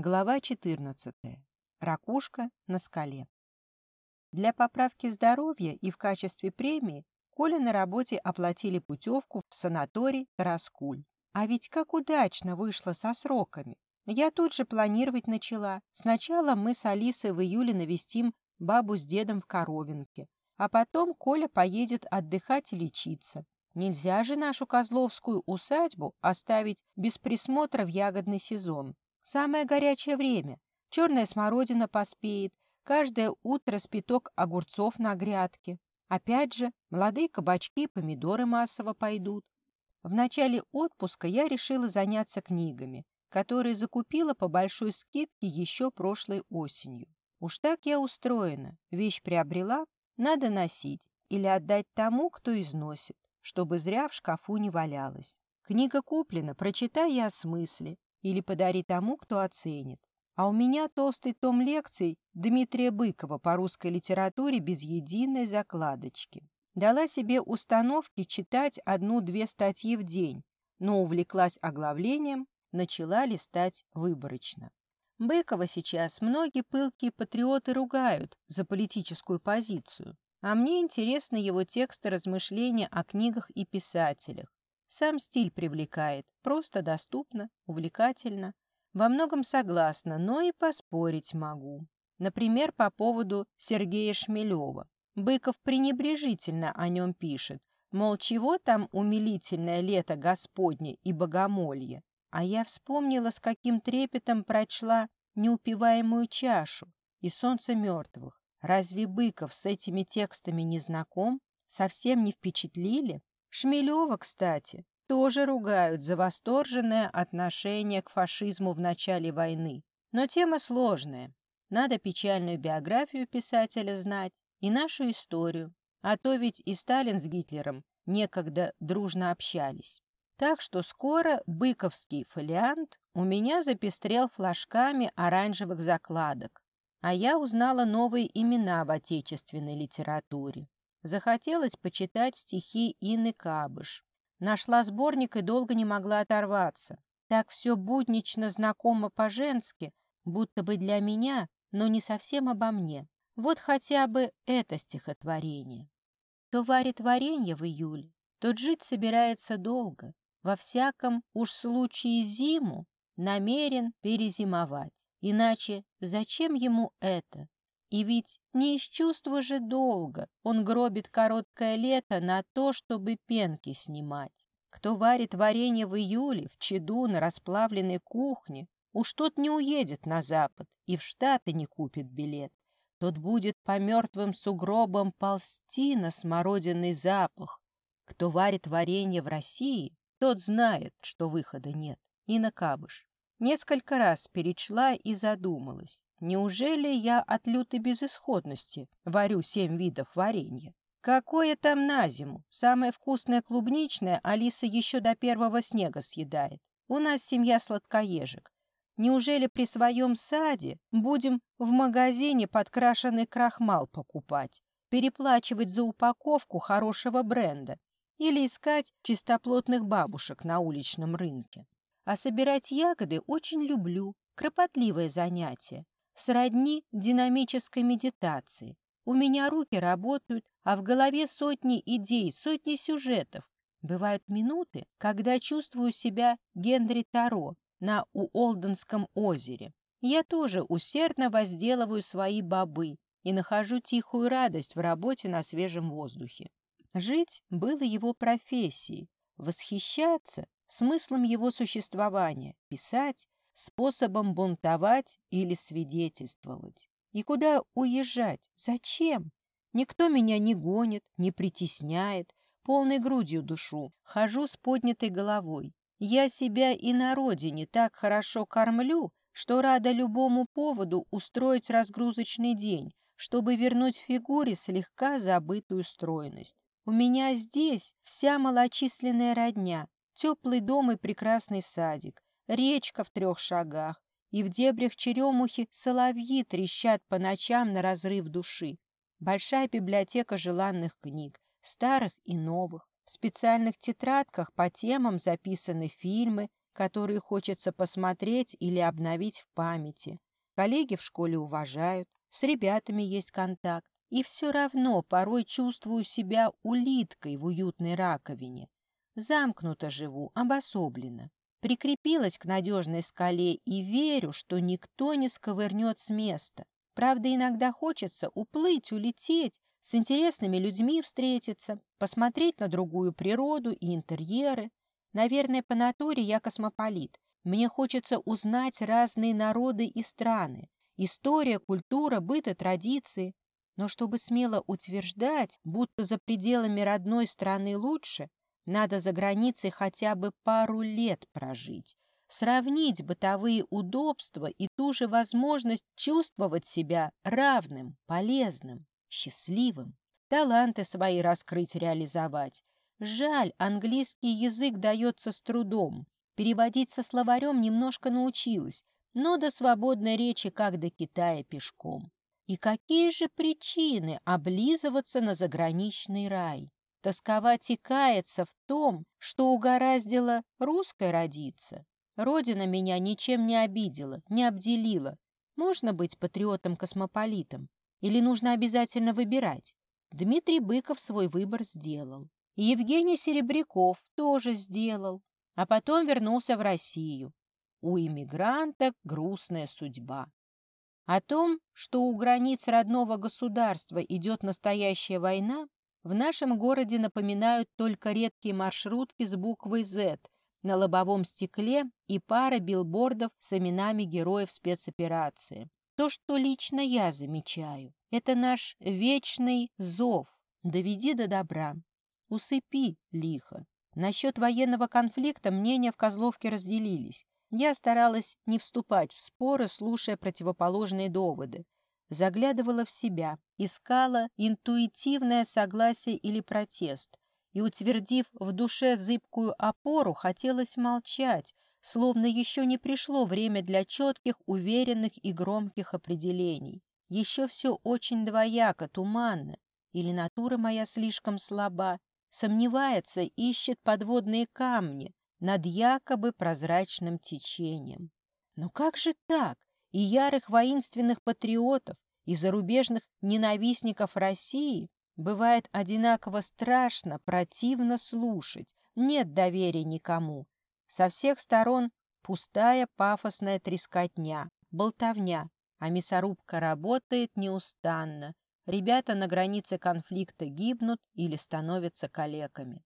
Глава 14. Ракушка на скале. Для поправки здоровья и в качестве премии Коле на работе оплатили путевку в санаторий Тараскуль. А ведь как удачно вышло со сроками. Я тут же планировать начала. Сначала мы с Алисой в июле навестим бабу с дедом в Коровинке, а потом Коля поедет отдыхать и лечиться. Нельзя же нашу Козловскую усадьбу оставить без присмотра в ягодный сезон. Самое горячее время. Черная смородина поспеет, каждое утро спиток огурцов на грядке. Опять же, молодые кабачки и помидоры массово пойдут. В начале отпуска я решила заняться книгами, которые закупила по большой скидке еще прошлой осенью. Уж так я устроена. Вещь приобрела, надо носить или отдать тому, кто износит, чтобы зря в шкафу не валялась. Книга куплена, прочитай и осмысли или подари тому, кто оценит. А у меня толстый том лекций Дмитрия Быкова по русской литературе без единой закладочки. Дала себе установки читать одну-две статьи в день, но увлеклась оглавлением, начала листать выборочно. Быкова сейчас многие пылкие патриоты ругают за политическую позицию, а мне интересны его тексты размышления о книгах и писателях. Сам стиль привлекает, просто доступно, увлекательно. Во многом согласна, но и поспорить могу. Например, по поводу Сергея Шмелева. Быков пренебрежительно о нем пишет, мол, чего там умилительное лето Господне и богомолье. А я вспомнила, с каким трепетом прочла неупиваемую чашу и солнце мертвых. Разве Быков с этими текстами не знаком? Совсем не впечатлили? Шмелева, кстати, тоже ругают за восторженное отношение к фашизму в начале войны. Но тема сложная. Надо печальную биографию писателя знать и нашу историю. А то ведь и Сталин с Гитлером некогда дружно общались. Так что скоро быковский фолиант у меня запестрел флажками оранжевых закладок, а я узнала новые имена в отечественной литературе. Захотелось почитать стихи Инны Кабыш. Нашла сборник и долго не могла оторваться. Так все буднично знакомо по-женски, будто бы для меня, но не совсем обо мне. Вот хотя бы это стихотворение. Кто варит варенье в июле, тот жить собирается долго. Во всяком уж случае зиму намерен перезимовать. Иначе зачем ему это? И ведь не из чувства же долго он гробит короткое лето на то, чтобы пенки снимать. Кто варит варенье в июле, в чаду, на расплавленной кухне, уж тот не уедет на запад и в Штаты не купит билет. Тот будет по мертвым сугробам ползти на смородинный запах. Кто варит варенье в России, тот знает, что выхода нет. И на кабыш. Несколько раз перечла и задумалась. Неужели я от лютой безысходности варю семь видов варенья? Какое там на зиму? Самое вкусное клубничное Алиса еще до первого снега съедает. У нас семья сладкоежек. Неужели при своем саде будем в магазине подкрашенный крахмал покупать, переплачивать за упаковку хорошего бренда или искать чистоплотных бабушек на уличном рынке? А собирать ягоды очень люблю, кропотливое занятие сродни динамической медитации. У меня руки работают, а в голове сотни идей, сотни сюжетов. Бывают минуты, когда чувствую себя Генри Таро на Уолденском озере. Я тоже усердно возделываю свои бобы и нахожу тихую радость в работе на свежем воздухе. Жить было его профессией, восхищаться смыслом его существования, писать способом бунтовать или свидетельствовать. И куда уезжать? Зачем? Никто меня не гонит, не притесняет, полной грудью душу, хожу с поднятой головой. Я себя и на родине так хорошо кормлю, что рада любому поводу устроить разгрузочный день, чтобы вернуть фигуре слегка забытую стройность. У меня здесь вся малочисленная родня, теплый дом и прекрасный садик, речка в трех шагах, и в дебрях черемухи соловьи трещат по ночам на разрыв души. Большая библиотека желанных книг, старых и новых. В специальных тетрадках по темам записаны фильмы, которые хочется посмотреть или обновить в памяти. Коллеги в школе уважают, с ребятами есть контакт. И все равно порой чувствую себя улиткой в уютной раковине. Замкнуто живу, обособленно. Прикрепилась к надежной скале и верю, что никто не сковырнет с места. Правда, иногда хочется уплыть, улететь, с интересными людьми встретиться, посмотреть на другую природу и интерьеры. Наверное, по натуре я космополит. Мне хочется узнать разные народы и страны. История, культура, быт и традиции. Но чтобы смело утверждать, будто за пределами родной страны лучше, надо за границей хотя бы пару лет прожить, сравнить бытовые удобства и ту же возможность чувствовать себя равным, полезным, счастливым, таланты свои раскрыть, реализовать. Жаль, английский язык дается с трудом. Переводить со словарем немножко научилась, но до свободной речи как до Китая пешком. И какие же причины облизываться на заграничный рай? Тосковать и каяться в том, что угораздило русской родиться. Родина меня ничем не обидела, не обделила. Можно быть патриотом-космополитом? Или нужно обязательно выбирать? Дмитрий Быков свой выбор сделал. Евгений Серебряков тоже сделал. А потом вернулся в Россию. У иммигранта грустная судьба. О том, что у границ родного государства идет настоящая война, в нашем городе напоминают только редкие маршрутки с буквой «З» на лобовом стекле и пара билбордов с именами героев спецоперации. То, что лично я замечаю, это наш вечный зов. Доведи до добра. Усыпи лихо. Насчет военного конфликта мнения в Козловке разделились. Я старалась не вступать в споры, слушая противоположные доводы. Заглядывала в себя, искала интуитивное согласие или протест. И, утвердив в душе зыбкую опору, хотелось молчать, словно еще не пришло время для четких, уверенных и громких определений. Еще все очень двояко, туманно. Или натура моя слишком слаба, сомневается, ищет подводные камни, над якобы прозрачным течением. Но как же так? И ярых воинственных патриотов, и зарубежных ненавистников России бывает одинаково страшно, противно слушать, нет доверия никому. Со всех сторон пустая пафосная трескотня, болтовня, а мясорубка работает неустанно. Ребята на границе конфликта гибнут или становятся калеками.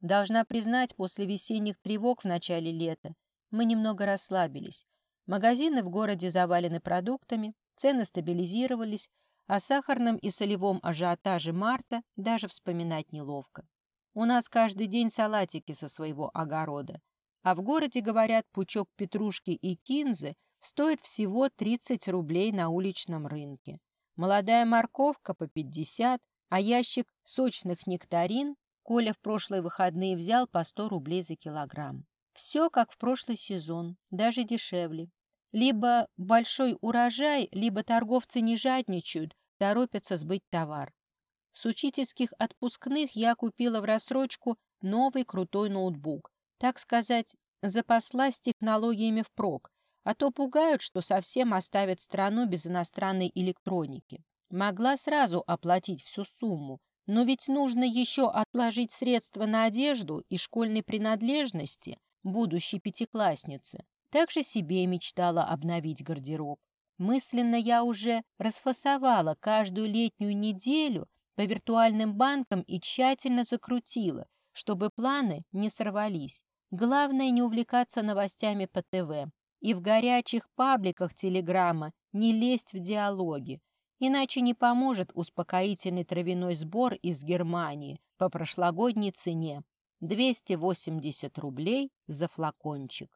Должна признать, после весенних тревог в начале лета мы немного расслабились. Магазины в городе завалены продуктами, цены стабилизировались, о сахарном и солевом ажиотаже марта даже вспоминать неловко. У нас каждый день салатики со своего огорода, а в городе, говорят, пучок петрушки и кинзы стоит всего 30 рублей на уличном рынке. Молодая морковка по 50, а ящик сочных нектарин Коля в прошлые выходные взял по 100 рублей за килограмм. Все как в прошлый сезон, даже дешевле. Либо большой урожай, либо торговцы не жадничают, торопятся сбыть товар. С учительских отпускных я купила в рассрочку новый крутой ноутбук. Так сказать, запаслась технологиями впрок, а то пугают, что совсем оставят страну без иностранной электроники. Могла сразу оплатить всю сумму, но ведь нужно еще отложить средства на одежду и школьной принадлежности будущей пятиклассницы. Также себе мечтала обновить гардероб. Мысленно я уже расфасовала каждую летнюю неделю по виртуальным банкам и тщательно закрутила, чтобы планы не сорвались. Главное не увлекаться новостями по ТВ и в горячих пабликах Телеграма не лезть в диалоги, Иначе не поможет успокоительный травяной сбор из Германии по прошлогодней цене 280 рублей за флакончик.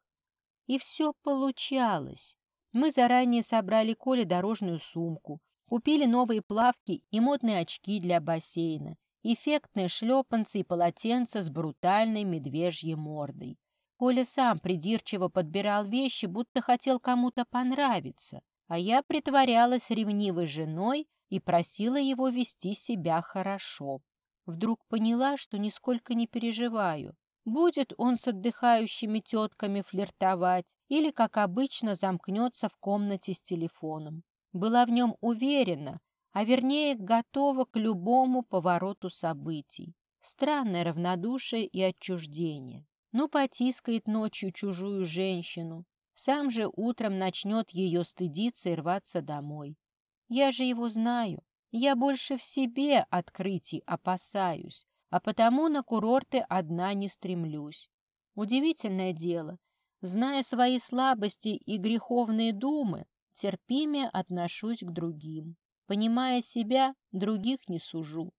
И все получалось. Мы заранее собрали Коле дорожную сумку, купили новые плавки и модные очки для бассейна, эффектные шлепанцы и полотенца с брутальной медвежьей мордой. Коля сам придирчиво подбирал вещи, будто хотел кому-то понравиться а я притворялась ревнивой женой и просила его вести себя хорошо. Вдруг поняла, что нисколько не переживаю. Будет он с отдыхающими тетками флиртовать или, как обычно, замкнется в комнате с телефоном. Была в нем уверена, а вернее готова к любому повороту событий. Странное равнодушие и отчуждение. Ну, потискает ночью чужую женщину, сам же утром начнет ее стыдиться и рваться домой. Я же его знаю. Я больше в себе открытий опасаюсь, а потому на курорты одна не стремлюсь. Удивительное дело. Зная свои слабости и греховные думы, терпимее отношусь к другим. Понимая себя, других не сужу.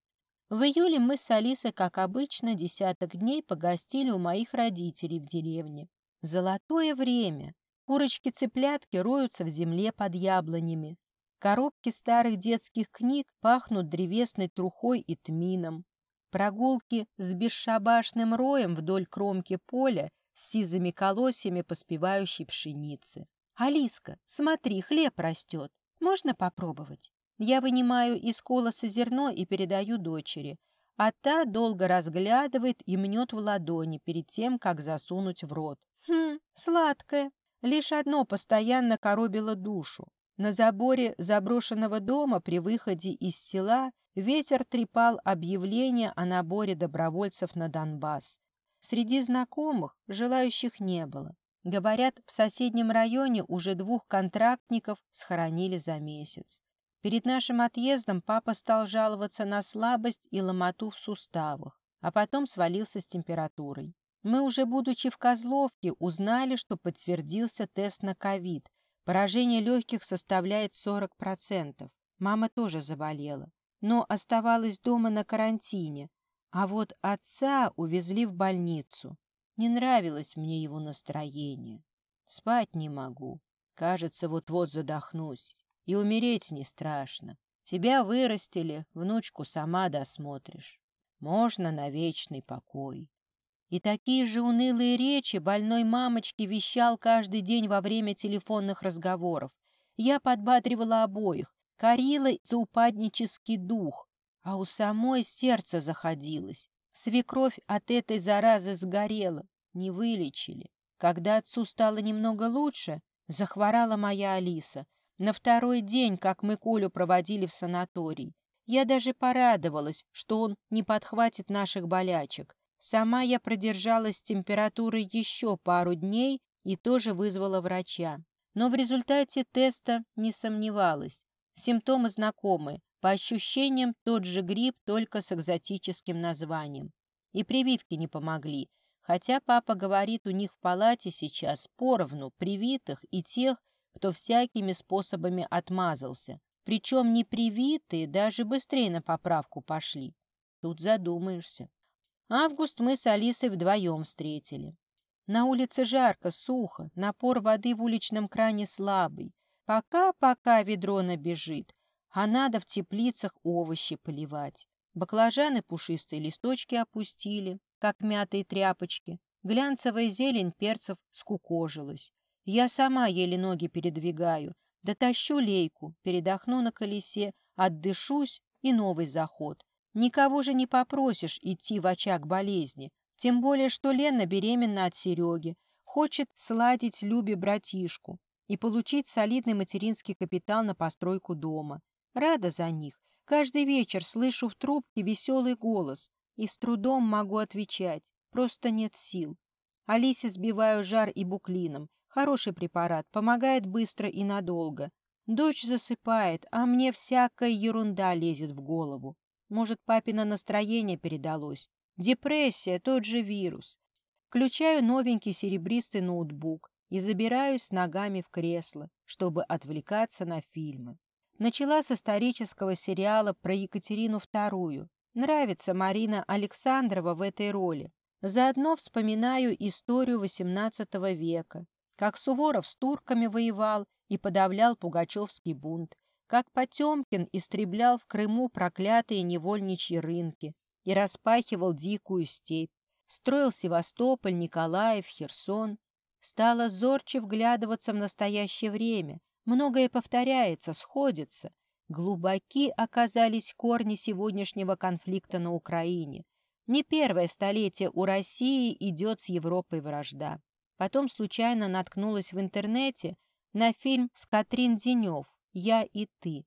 В июле мы с Алисой, как обычно, десяток дней погостили у моих родителей в деревне. Золотое время. Курочки-цыплятки роются в земле под яблонями. Коробки старых детских книг пахнут древесной трухой и тмином. Прогулки с бесшабашным роем вдоль кромки поля с сизыми колосьями поспевающей пшеницы. «Алиска, смотри, хлеб растет. Можно попробовать?» Я вынимаю из колоса зерно и передаю дочери, а та долго разглядывает и мнет в ладони перед тем, как засунуть в рот. Хм, сладкое. Лишь одно постоянно коробило душу. На заборе заброшенного дома при выходе из села ветер трепал объявление о наборе добровольцев на Донбасс. Среди знакомых желающих не было. Говорят, в соседнем районе уже двух контрактников схоронили за месяц. Перед нашим отъездом папа стал жаловаться на слабость и ломоту в суставах, а потом свалился с температурой. Мы уже, будучи в Козловке, узнали, что подтвердился тест на ковид. Поражение легких составляет 40%. Мама тоже заболела, но оставалась дома на карантине. А вот отца увезли в больницу. Не нравилось мне его настроение. Спать не могу. Кажется, вот-вот задохнусь. И умереть не страшно. Тебя вырастили, внучку сама досмотришь. Можно на вечный покой. И такие же унылые речи больной мамочки вещал каждый день во время телефонных разговоров. Я подбадривала обоих, корила за упаднический дух, а у самой сердце заходилось. Свекровь от этой заразы сгорела, не вылечили. Когда отцу стало немного лучше, захворала моя Алиса. На второй день, как мы Колю проводили в санаторий, я даже порадовалась, что он не подхватит наших болячек. Сама я продержалась с температурой еще пару дней и тоже вызвала врача. Но в результате теста не сомневалась. Симптомы знакомы. По ощущениям, тот же грипп, только с экзотическим названием. И прививки не помогли. Хотя папа говорит, у них в палате сейчас поровну привитых и тех, кто всякими способами отмазался. Причем непривитые даже быстрее на поправку пошли. Тут задумаешься. Август мы с Алисой вдвоем встретили. На улице жарко, сухо, напор воды в уличном кране слабый. Пока-пока ведро набежит, а надо в теплицах овощи поливать. Баклажаны пушистые листочки опустили, как мятые тряпочки. Глянцевая зелень перцев скукожилась. Я сама еле ноги передвигаю, дотащу лейку, передохну на колесе, отдышусь и новый заход. Никого же не попросишь идти в очаг болезни, тем более, что Лена беременна от Сереги, хочет сладить Любе братишку и получить солидный материнский капитал на постройку дома. Рада за них. Каждый вечер слышу в трубке веселый голос и с трудом могу отвечать. Просто нет сил. Алисе сбиваю жар и буклином. Хороший препарат, помогает быстро и надолго. Дочь засыпает, а мне всякая ерунда лезет в голову. Может, папино настроение передалось. Депрессия, тот же вирус. Включаю новенький серебристый ноутбук и забираюсь ногами в кресло, чтобы отвлекаться на фильмы. Начала с исторического сериала про Екатерину II. Нравится Марина Александрова в этой роли. Заодно вспоминаю историю XVIII века, как Суворов с турками воевал и подавлял Пугачевский бунт, как Потемкин истреблял в Крыму проклятые невольничьи рынки и распахивал дикую степь, строил Севастополь, Николаев, Херсон, стало зорче вглядываться в настоящее время, многое повторяется, сходится, глубоки оказались корни сегодняшнего конфликта на Украине. Не первое столетие у России идет с Европой вражда. Потом случайно наткнулась в интернете на фильм с Катрин Денев «Я и ты».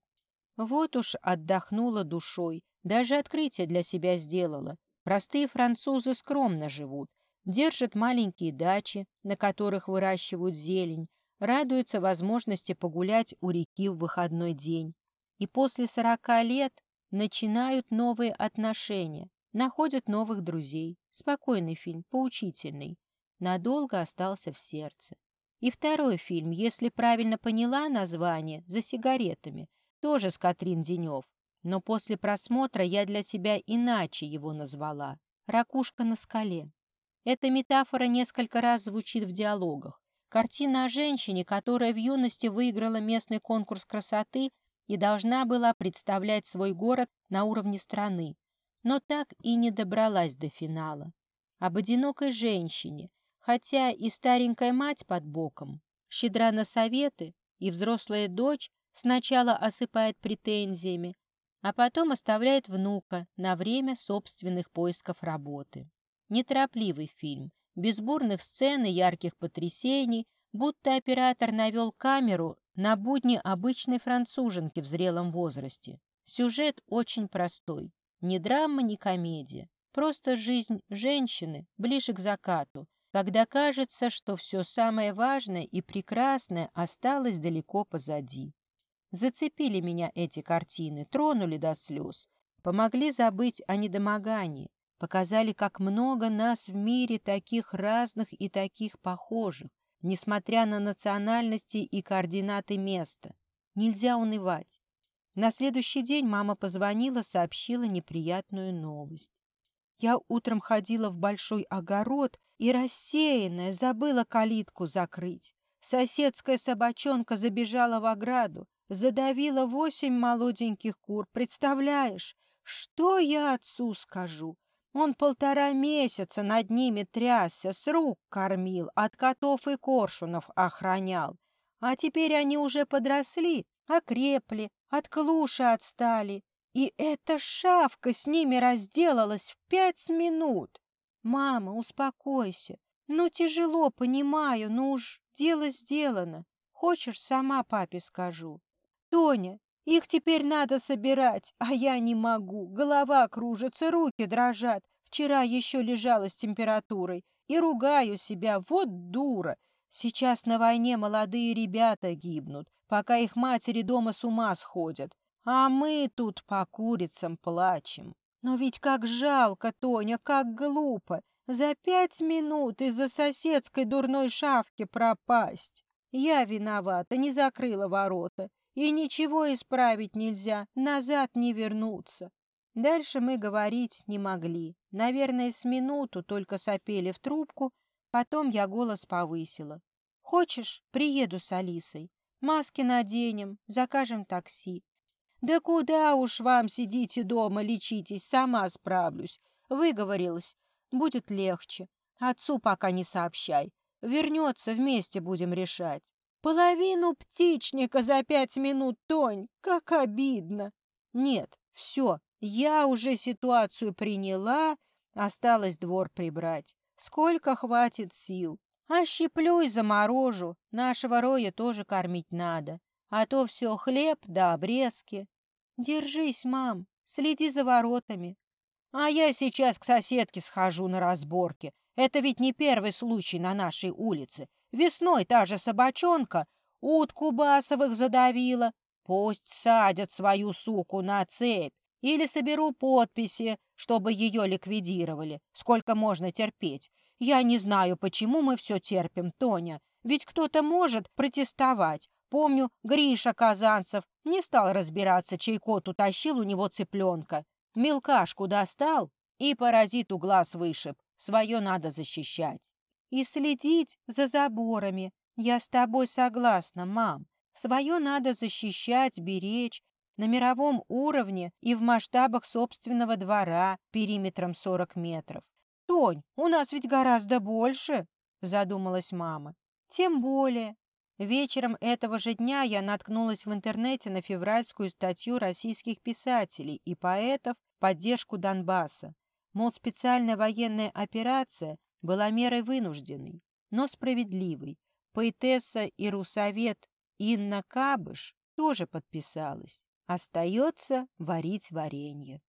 Вот уж отдохнула душой, даже открытие для себя сделала. Простые французы скромно живут, держат маленькие дачи, на которых выращивают зелень, радуются возможности погулять у реки в выходной день. И после сорока лет начинают новые отношения, находят новых друзей. Спокойный фильм, поучительный. Надолго остался в сердце. И второй фильм, если правильно поняла название, «За сигаретами», тоже с Катрин Денев. Но после просмотра я для себя иначе его назвала. «Ракушка на скале». Эта метафора несколько раз звучит в диалогах. Картина о женщине, которая в юности выиграла местный конкурс красоты и должна была представлять свой город на уровне страны, но так и не добралась до финала. Об одинокой женщине, хотя и старенькая мать под боком, щедра на советы, и взрослая дочь сначала осыпает претензиями, а потом оставляет внука на время собственных поисков работы. Неторопливый фильм, без бурных сцен и ярких потрясений, будто оператор навел камеру на будни обычной француженки в зрелом возрасте. Сюжет очень простой. Ни драма, ни комедия. Просто жизнь женщины ближе к закату, когда кажется, что все самое важное и прекрасное осталось далеко позади. Зацепили меня эти картины, тронули до слез, помогли забыть о недомогании, показали, как много нас в мире таких разных и таких похожих, несмотря на национальности и координаты места. Нельзя унывать. На следующий день мама позвонила, сообщила неприятную новость. Я утром ходила в большой огород и, рассеянная, забыла калитку закрыть. Соседская собачонка забежала в ограду, задавила восемь молоденьких кур. Представляешь, что я отцу скажу? Он полтора месяца над ними трясся, с рук кормил, от котов и коршунов охранял. А теперь они уже подросли, окрепли, от клуши отстали. И эта шавка с ними разделалась в пять минут. Мама, успокойся. Ну, тяжело, понимаю, но уж дело сделано. Хочешь, сама папе скажу. Тоня, их теперь надо собирать, а я не могу. Голова кружится, руки дрожат. Вчера еще лежала с температурой. И ругаю себя, вот дура. Сейчас на войне молодые ребята гибнут, пока их матери дома с ума сходят. А мы тут по курицам плачем. Но ведь как жалко, Тоня, как глупо. За пять минут из-за соседской дурной шавки пропасть. Я виновата, не закрыла ворота. И ничего исправить нельзя, назад не вернуться. Дальше мы говорить не могли. Наверное, с минуту только сопели в трубку, потом я голос повысила. «Хочешь, приеду с Алисой? Маски наденем, закажем такси». «Да куда уж вам сидите дома, лечитесь, сама справлюсь». Выговорилась. «Будет легче. Отцу пока не сообщай. Вернется, вместе будем решать». Половину птичника за пять минут, Тонь, как обидно. Нет, все, я уже ситуацию приняла, осталось двор прибрать. Сколько хватит сил. Ощеплю и заморожу, нашего роя тоже кормить надо. А то все хлеб да обрезки. Держись, мам, следи за воротами. А я сейчас к соседке схожу на разборке. Это ведь не первый случай на нашей улице. Весной та же собачонка утку басовых задавила. Пусть садят свою суку на цепь. Или соберу подписи, чтобы ее ликвидировали. Сколько можно терпеть? Я не знаю, почему мы все терпим, Тоня. Ведь кто-то может протестовать. Помню, Гриша Казанцев не стал разбираться, чей кот утащил у него цыпленка. Мелкашку достал и паразиту глаз вышиб. Свое надо защищать и следить за заборами. Я с тобой согласна, мам. Свое надо защищать, беречь на мировом уровне и в масштабах собственного двора периметром 40 метров. «Тонь, у нас ведь гораздо больше», — задумалась мама. «Тем более». Вечером этого же дня я наткнулась в интернете на февральскую статью российских писателей и поэтов в поддержку Донбасса. Мол, специальная военная операция была мерой вынужденной, но справедливой. Поэтесса и русовед Инна Кабыш тоже подписалась. Остается варить варенье.